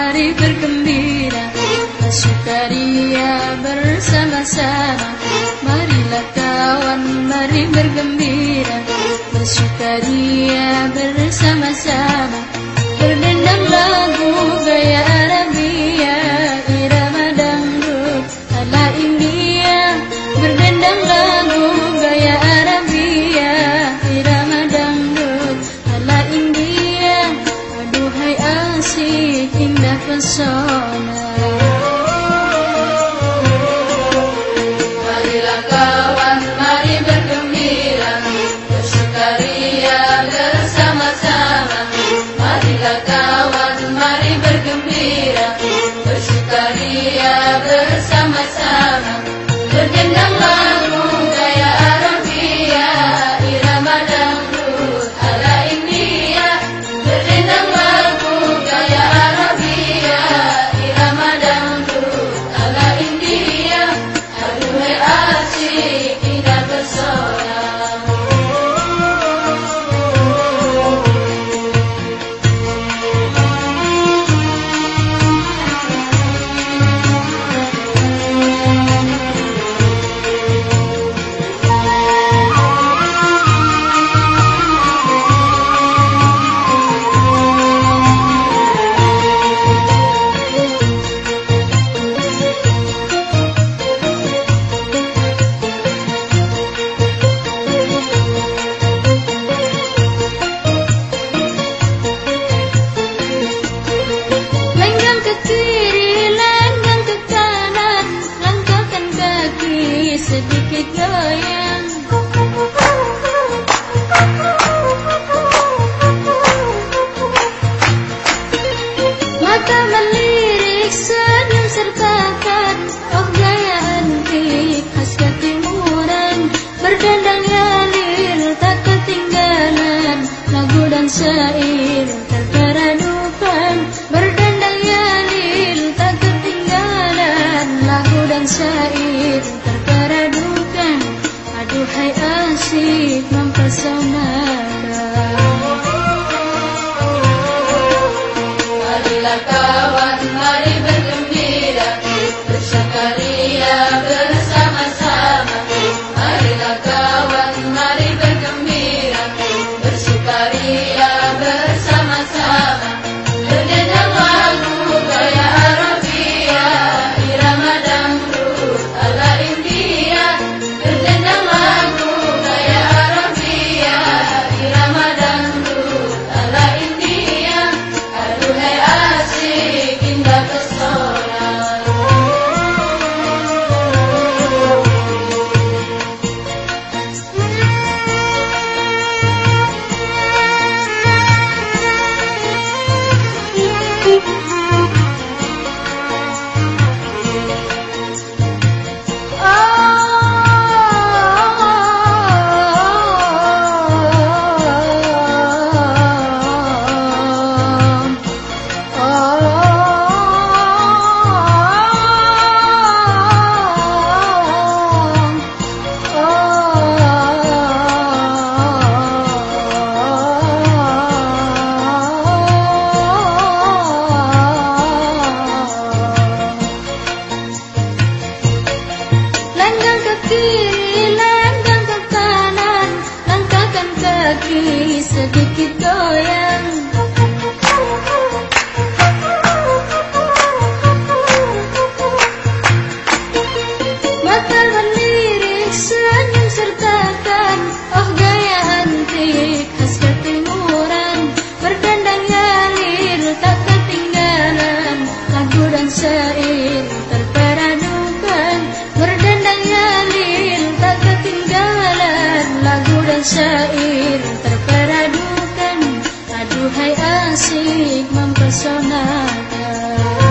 mari bergembira. Sukaria bersama-sama. Marilah kawan mari bergembira. Bersukaria bersama-sama. Berdendam lagu gaya bukan syair Tertera Aduhai asyik mempesonakan Marilah kawan, marilah asik mempesonakan